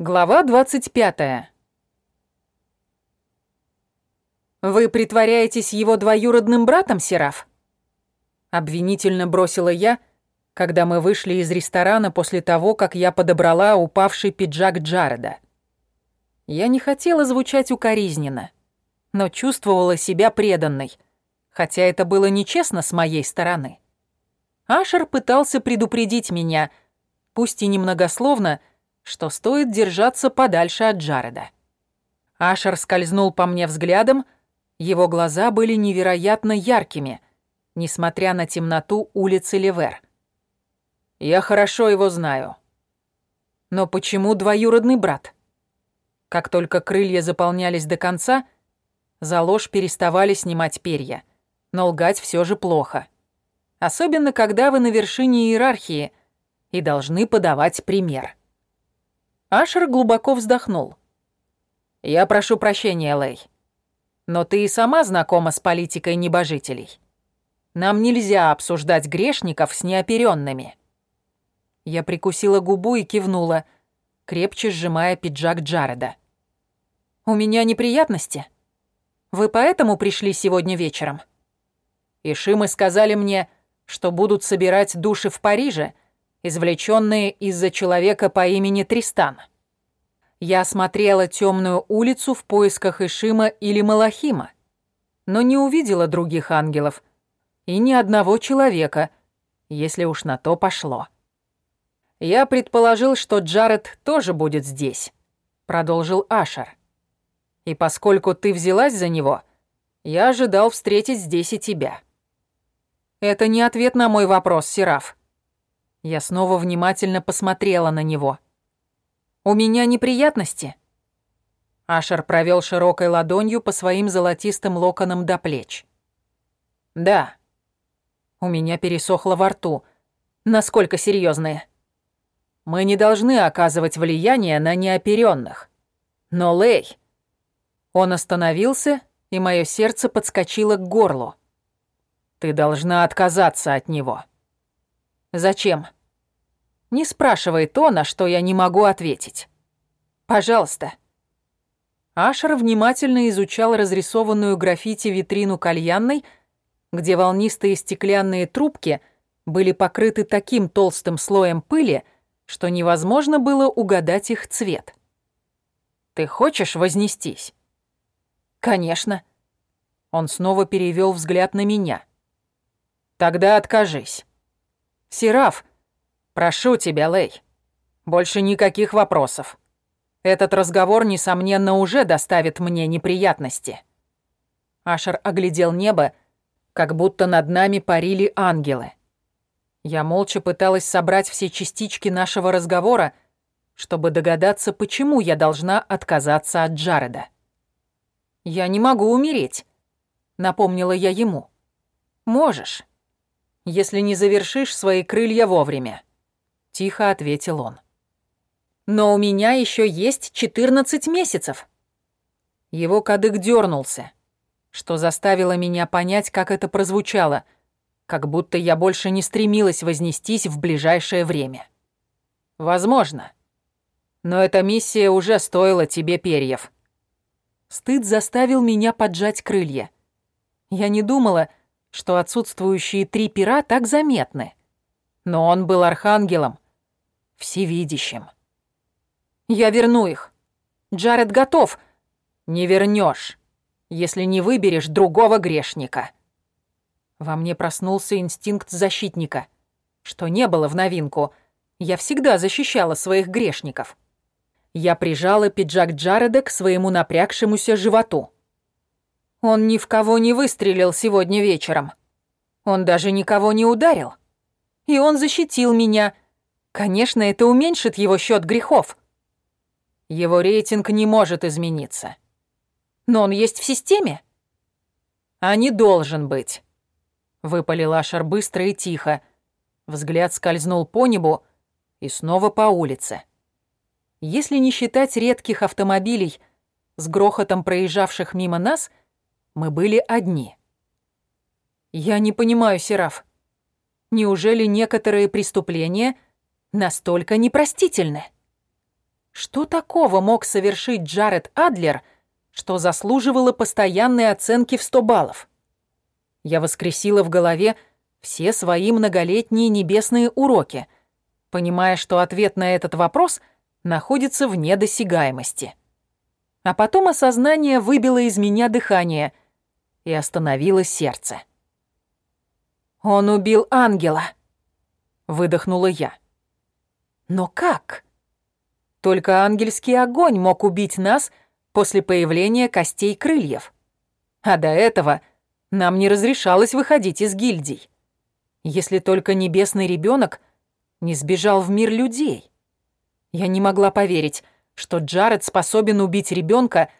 Глава 25. «Вы притворяетесь его двоюродным братом, Сераф?» Обвинительно бросила я, когда мы вышли из ресторана после того, как я подобрала упавший пиджак Джареда. Я не хотела звучать укоризненно, но чувствовала себя преданной, хотя это было нечестно с моей стороны. Ашер пытался предупредить меня, пусть и немногословно, что стоит держаться подальше от Джареда. Ашер скользнул по мне взглядом, его глаза были невероятно яркими, несмотря на темноту улицы Левер. Я хорошо его знаю. Но почему двоюродный брат? Как только крылья заполнялись до конца, за ложь переставали снимать перья, но лгать все же плохо. Особенно, когда вы на вершине иерархии и должны подавать пример. Ашер глубоко вздохнул. «Я прошу прощения, Лэй. Но ты и сама знакома с политикой небожителей. Нам нельзя обсуждать грешников с неоперенными». Я прикусила губу и кивнула, крепче сжимая пиджак Джареда. «У меня неприятности. Вы поэтому пришли сегодня вечером?» Ишимы сказали мне, что будут собирать души в Париже — извлеченные из-за человека по имени Тристан. Я осмотрела темную улицу в поисках Ишима или Малахима, но не увидела других ангелов и ни одного человека, если уж на то пошло. Я предположил, что Джаред тоже будет здесь, продолжил Ашер. И поскольку ты взялась за него, я ожидал встретить здесь и тебя. Это не ответ на мой вопрос, Сераф. Я снова внимательно посмотрела на него. «У меня неприятности?» Ашер провел широкой ладонью по своим золотистым локонам до плеч. «Да». У меня пересохло во рту. Насколько серьезные? Мы не должны оказывать влияние на неоперенных. Но Лей... Он остановился, и мое сердце подскочило к горлу. Ты должна отказаться от него. Зачем? Не спрашивай то, на что я не могу ответить. Пожалуйста. Ашер внимательно изучал разрисованную граффити витрину кальянной, где волнистые стеклянные трубки были покрыты таким толстым слоем пыли, что невозможно было угадать их цвет. «Ты хочешь вознестись?» «Конечно». Он снова перевел взгляд на меня. «Тогда откажись». «Сераф», «Прошу тебя, Лэй, больше никаких вопросов. Этот разговор, несомненно, уже доставит мне неприятности». Ашер оглядел небо, как будто над нами парили ангелы. Я молча пыталась собрать все частички нашего разговора, чтобы догадаться, почему я должна отказаться от Джареда. «Я не могу умереть», — напомнила я ему. «Можешь, если не завершишь свои крылья вовремя» тихо ответил он. Но у меня еще есть 14 месяцев. Его кадык дернулся, что заставило меня понять, как это прозвучало, как будто я больше не стремилась вознестись в ближайшее время. Возможно. Но эта миссия уже стоила тебе перьев. Стыд заставил меня поджать крылья. Я не думала, что отсутствующие три пера так заметны. Но он был архангелом, всевидящим. «Я верну их. Джаред готов. Не вернешь, если не выберешь другого грешника». Во мне проснулся инстинкт защитника, что не было в новинку. Я всегда защищала своих грешников. Я прижала пиджак Джареда к своему напрягшемуся животу. Он ни в кого не выстрелил сегодня вечером. Он даже никого не ударил. И он защитил меня, Конечно, это уменьшит его счет грехов. Его рейтинг не может измениться. Но он есть в системе? А не должен быть. Выпалил Ашер быстро и тихо. Взгляд скользнул по небу и снова по улице. Если не считать редких автомобилей, с грохотом проезжавших мимо нас, мы были одни. Я не понимаю, Сераф. Неужели некоторые преступления — настолько непростительны. Что такого мог совершить Джаред Адлер, что заслуживало постоянной оценки в 100 баллов? Я воскресила в голове все свои многолетние небесные уроки, понимая, что ответ на этот вопрос находится вне досягаемости. А потом осознание выбило из меня дыхание и остановило сердце. «Он убил ангела», — выдохнула я. «Но как?» Только ангельский огонь мог убить нас после появления костей крыльев. А до этого — нам не разрешалось выходить из гильдий. Если только небесный ребенок не сбежал в мир людей. Я не могла поверить, что Джаред способен убить ребенка,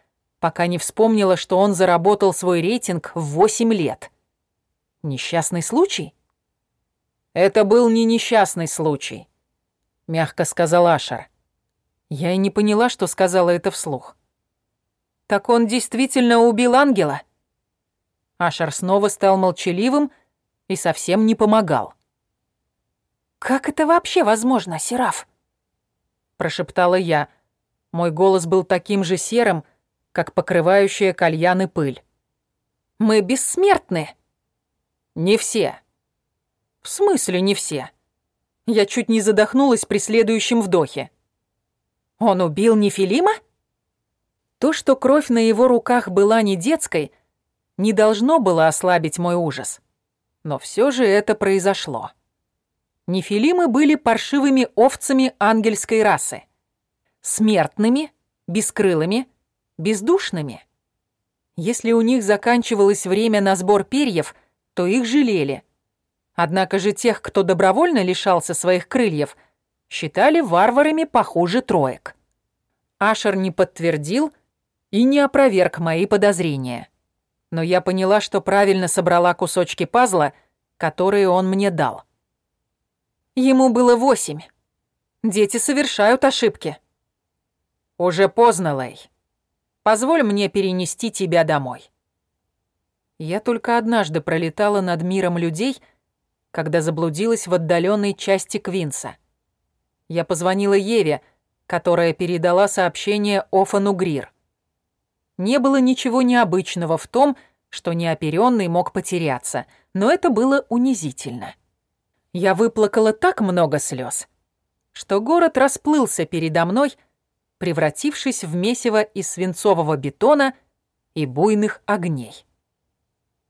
пока не вспомнила, что он заработал свой рейтинг в 8 лет. Несчастный случай? Это был не несчастный случай, мягко сказал Ашер. Я и не поняла, что сказала это вслух. Так он действительно убил ангела? Ашер снова стал молчаливым и совсем не помогал. «Как это вообще возможно, Сераф?» Прошептала я. Мой голос был таким же серым, как покрывающая кальяны пыль. «Мы бессмертны!» «Не все». «В смысле не все?» Я чуть не задохнулась при следующем вдохе. «Он убил Нефилима?» То, что кровь на его руках была не детской — не должно было ослабить мой ужас. Но все же это произошло. Нефилимы были паршивыми овцами ангельской расы. Смертными, бескрылыми, бездушными. Если у них заканчивалось время на сбор перьев, то их жалели. Однако же тех, кто добровольно лишался своих крыльев, считали варварами похуже троек. Ашер не подтвердил и не опроверг мои подозрения но я поняла, что правильно собрала кусочки пазла, которые он мне дал. Ему было восемь. Дети совершают ошибки. Уже поздно, Лэй. Позволь мне перенести тебя домой. Я только однажды пролетала над миром людей, когда заблудилась в отдаленной части Квинса. Я позвонила Еве, которая передала сообщение Офану Грир. Не было ничего необычного в том, что неоперённый мог потеряться, но это было унизительно. Я выплакала так много слез, что город расплылся передо мной, превратившись в месиво из свинцового бетона и буйных огней.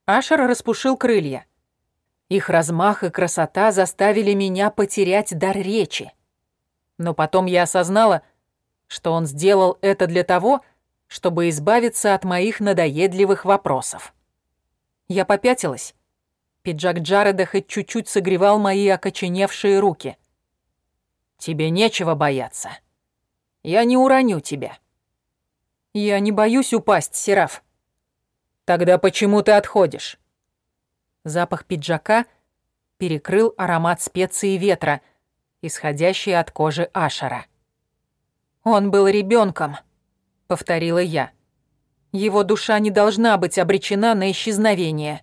Ашер распушил крылья. Их размах и красота заставили меня потерять дар речи. Но потом я осознала, что он сделал это для того, чтобы избавиться от моих надоедливых вопросов. Я попятилась. Пиджак Джареда хоть чуть-чуть согревал мои окоченевшие руки. «Тебе нечего бояться. Я не уроню тебя». «Я не боюсь упасть, Сераф». «Тогда почему ты отходишь?» Запах пиджака перекрыл аромат специй ветра, исходящий от кожи Ашера. Он был ребенком. — повторила я. «Его душа не должна быть обречена на исчезновение».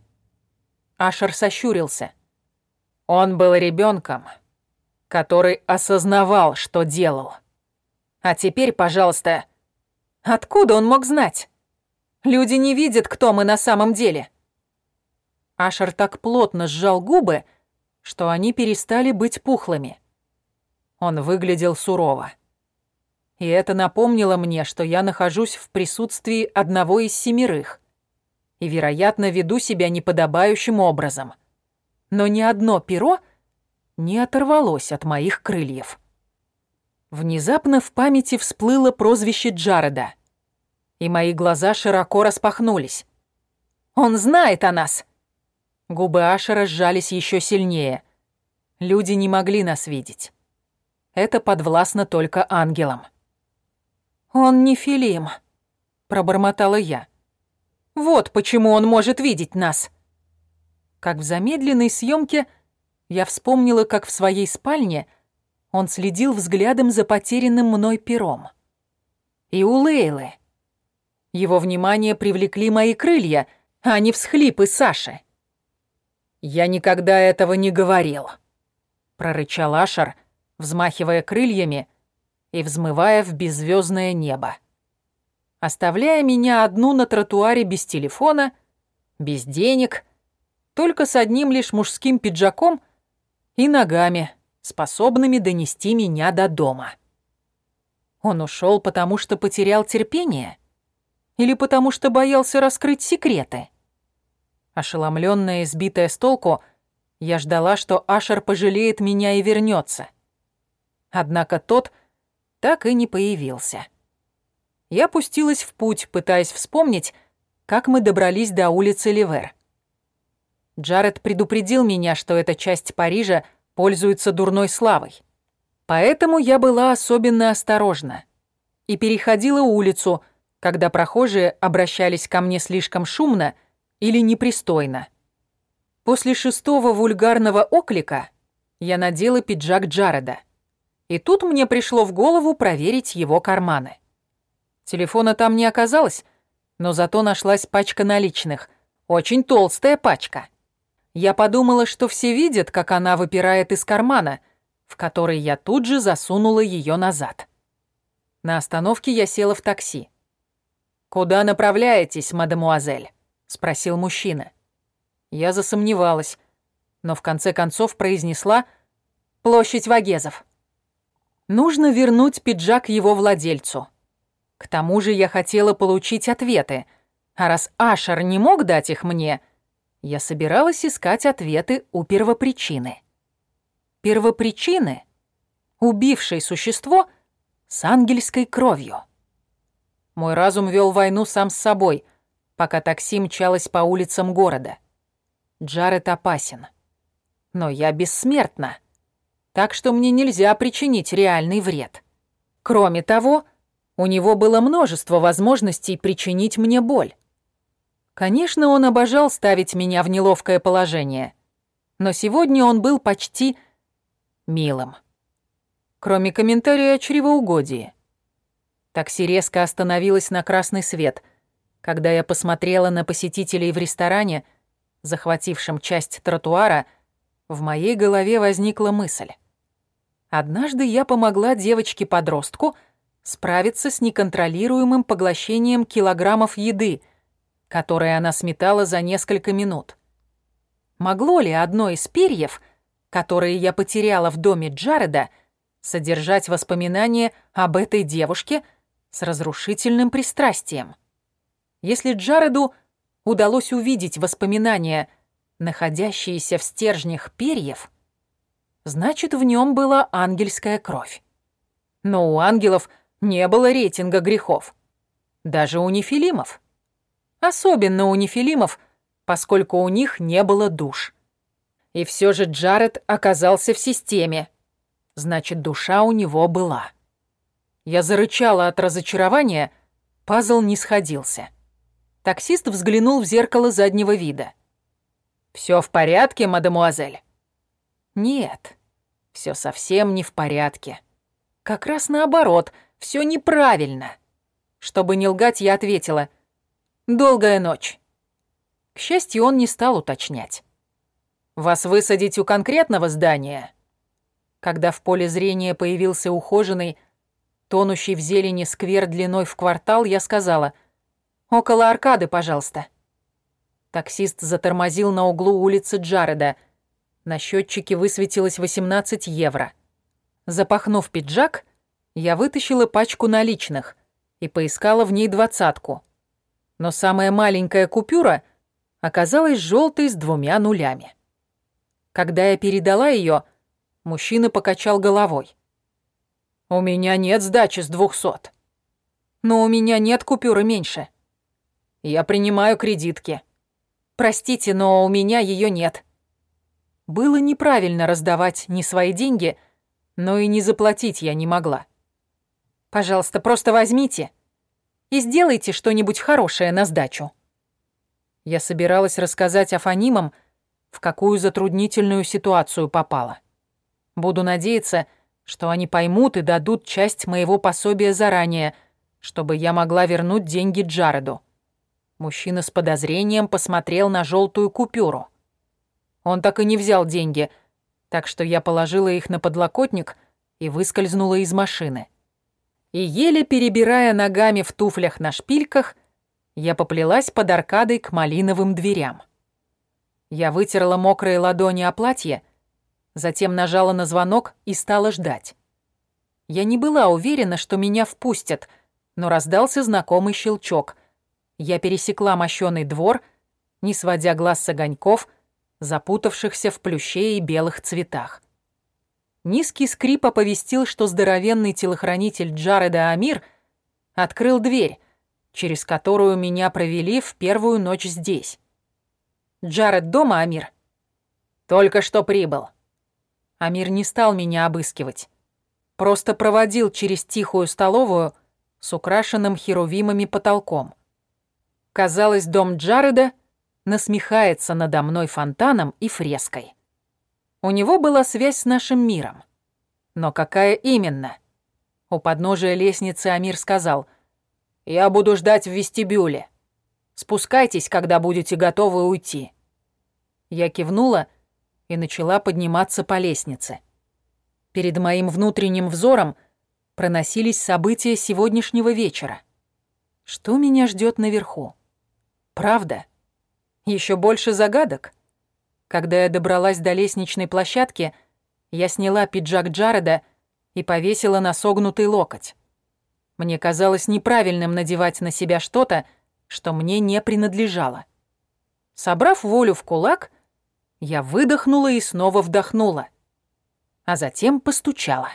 Ашер сощурился. «Он был ребенком, который осознавал, что делал. А теперь, пожалуйста, откуда он мог знать? Люди не видят, кто мы на самом деле». Ашер так плотно сжал губы, что они перестали быть пухлыми. Он выглядел сурово. И это напомнило мне, что я нахожусь в присутствии одного из семерых и, вероятно, веду себя неподобающим образом. Но ни одно перо не оторвалось от моих крыльев. Внезапно в памяти всплыло прозвище Джареда, и мои глаза широко распахнулись. «Он знает о нас!» Губы Ашера сжались еще сильнее. Люди не могли нас видеть. Это подвластно только ангелам. «Он не Филим», — пробормотала я. «Вот почему он может видеть нас». Как в замедленной съемке я вспомнила, как в своей спальне он следил взглядом за потерянным мной пером. И у Лейлы. Его внимание привлекли мои крылья, а не всхлипы Саши. «Я никогда этого не говорил», — прорычал Ашер, взмахивая крыльями и взмывая в беззвездное небо. Оставляя меня одну на тротуаре без телефона, без денег, только с одним лишь мужским пиджаком и ногами, способными донести меня до дома. Он ушел, потому что потерял терпение? Или потому что боялся раскрыть секреты? Ошеломленная и сбитая с толку, я ждала, что Ашер пожалеет меня и вернется. Однако тот так и не появился. Я пустилась в путь, пытаясь вспомнить, как мы добрались до улицы Ливер. Джаред предупредил меня, что эта часть Парижа пользуется дурной славой. Поэтому я была особенно осторожна и переходила улицу, когда прохожие обращались ко мне слишком шумно или непристойно. После шестого вульгарного оклика я надела пиджак Джареда. И тут мне пришло в голову проверить его карманы. Телефона там не оказалось, но зато нашлась пачка наличных. Очень толстая пачка. Я подумала, что все видят, как она выпирает из кармана, в который я тут же засунула ее назад. На остановке я села в такси. «Куда направляетесь, мадемуазель?» — спросил мужчина. Я засомневалась, но в конце концов произнесла «Площадь Вагезов». Нужно вернуть пиджак его владельцу. К тому же я хотела получить ответы, а раз Ашер не мог дать их мне — я собиралась искать ответы у первопричины. Первопричины, убившей существо с ангельской кровью. Мой разум вел войну сам с собой, пока такси мчалось по улицам города. Джаред опасен. Но я бессмертна, так что мне нельзя причинить реальный вред. Кроме того, у него было множество возможностей причинить мне боль. Конечно, он обожал ставить меня в неловкое положение, но сегодня он был почти милым. Кроме комментария о чревоугодии. Такси резко остановилось на красный свет, когда я посмотрела на посетителей в ресторане, захватившем часть тротуара, в моей голове возникла мысль. Однажды я помогла девочке-подростку справиться с неконтролируемым поглощением килограммов еды — которые она сметала за несколько минут. Могло ли одно из перьев, которые я потеряла в доме Джареда, содержать воспоминания об этой девушке с разрушительным пристрастием? Если Джареду удалось увидеть воспоминания, находящиеся в стержнях перьев, значит, в нем была ангельская кровь. Но у ангелов не было рейтинга грехов. Даже у нефилимов. Особенно у нефилимов, поскольку у них не было душ. И все же Джаред оказался в системе. Значит, душа у него была. Я зарычала от разочарования, пазл не сходился. Таксист взглянул в зеркало заднего вида. «Все в порядке, мадемуазель?» «Нет, все совсем не в порядке. Как раз наоборот, все неправильно». Чтобы не лгать, я ответила – Долгая ночь. К счастью, он не стал уточнять. Вас высадить у конкретного здания? Когда в поле зрения появился ухоженный, тонущий в зелени сквер длиной в квартал, я сказала «Около аркады, пожалуйста». Таксист затормозил на углу улицы Джареда. На счетчике высветилось 18 евро. Запахнув пиджак, я вытащила пачку наличных и поискала в ней двадцатку но самая маленькая купюра оказалась желтой с двумя нулями. Когда я передала ее, мужчина покачал головой. «У меня нет сдачи с двухсот. Но у меня нет купюры меньше. Я принимаю кредитки. Простите, но у меня ее нет». Было неправильно раздавать не свои деньги, но и не заплатить я не могла. «Пожалуйста, просто возьмите», и сделайте что-нибудь хорошее на сдачу». Я собиралась рассказать афанимам, в какую затруднительную ситуацию попала. Буду надеяться, что они поймут и дадут часть моего пособия заранее, чтобы я могла вернуть деньги Джареду. Мужчина с подозрением посмотрел на желтую купюру. Он так и не взял деньги, так что я положила их на подлокотник и выскользнула из машины. И еле перебирая ногами в туфлях на шпильках, я поплелась под аркадой к малиновым дверям. Я вытерла мокрые ладони о платье, затем нажала на звонок и стала ждать. Я не была уверена, что меня впустят, но раздался знакомый щелчок. Я пересекла мощёный двор, не сводя глаз с огоньков, запутавшихся в плюще и белых цветах. Низкий скрип оповестил, что здоровенный телохранитель Джареда Амир открыл дверь, через которую меня провели в первую ночь здесь. «Джаред дома, Амир?» «Только что прибыл». Амир не стал меня обыскивать просто проводил через тихую столовую с украшенным херувимами потолком. Казалось, дом Джареда насмехается надо мной фонтаном и фреской. У него была связь с нашим миром. Но какая именно? У подножия лестницы Амир сказал, «Я буду ждать в вестибюле. Спускайтесь, когда будете готовы уйти». Я кивнула и начала подниматься по лестнице. Перед моим внутренним взором проносились события сегодняшнего вечера. Что меня ждет наверху? Правда? Еще больше загадок? Когда я добралась до лестничной площадки, я сняла пиджак Джареда и повесила на согнутый локоть. Мне казалось неправильным надевать на себя что-то, что мне не принадлежало. Собрав волю в кулак, я выдохнула и снова вдохнула — а затем постучала.